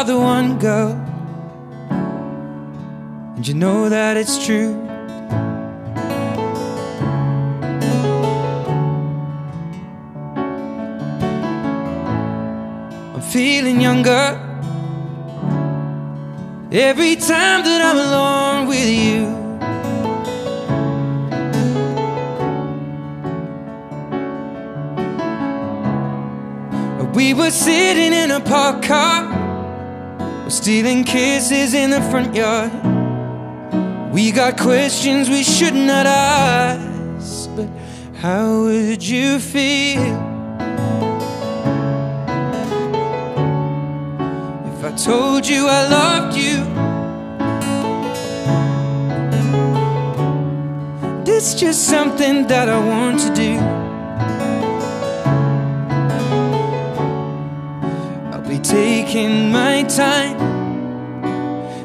Are the one, girl. And you know that it's true. I'm feeling younger every time that I'm alone with you. We were sitting in a parked car, we're stealing kisses in the front yard. We got questions we should not ask, but how would you feel if I told you I loved you? It's just something that I want to do. Taking my time,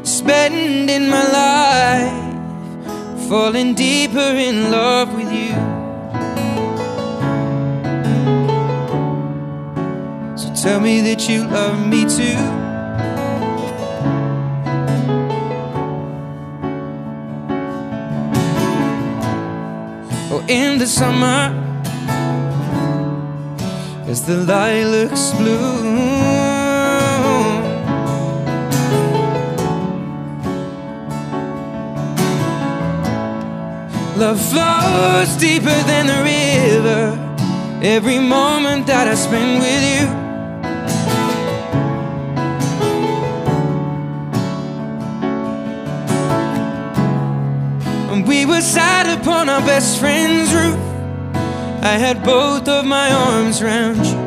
spending my life, falling deeper in love with you. So tell me that you love me too. Oh, in the summer, as the lilacs bloom. Love flows deeper than the river. Every moment that I spend with you. And we were sat upon our best friend's roof. I had both of my arms round you,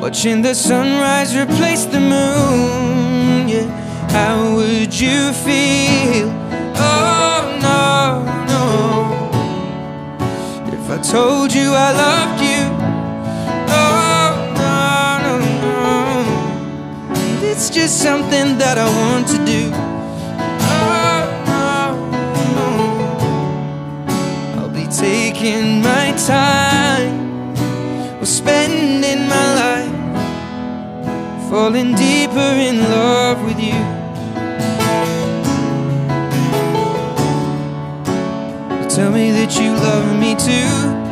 watching the sunrise replace the moon. Yeah, how would you feel? Oh no, no. I told you I loved you, oh no, no, no. It's just something that I want to do. Oh no, no. I'll be taking my time, or spending my life, falling deeper in love with you. Tell me that you love me too.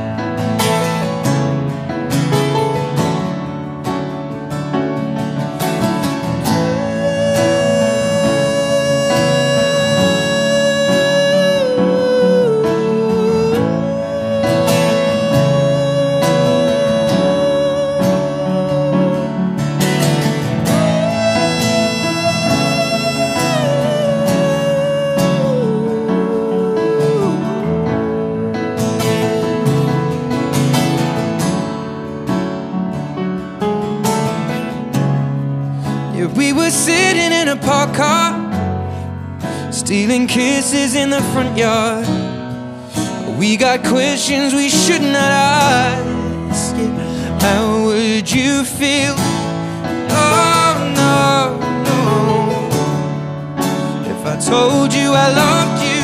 Were sitting in a parked car, stealing kisses in the front yard. We got questions we should not ask. Yeah, how would you feel? Oh no, no. If I told you I loved you.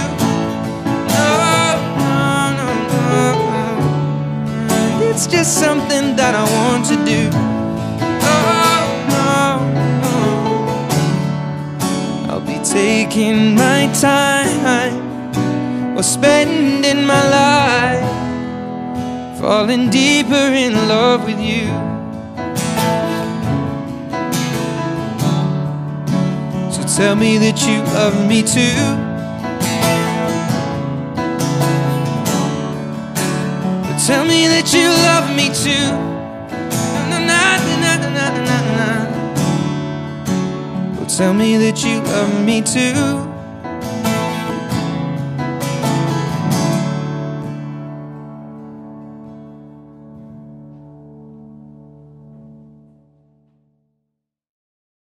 Oh, no, no, no, no. It's just something that I want to do. Taking my time or spending my life falling deeper in love with you. So tell me that you love me too. Tell me that you love me too. Na, na, na, tell me that you love me too.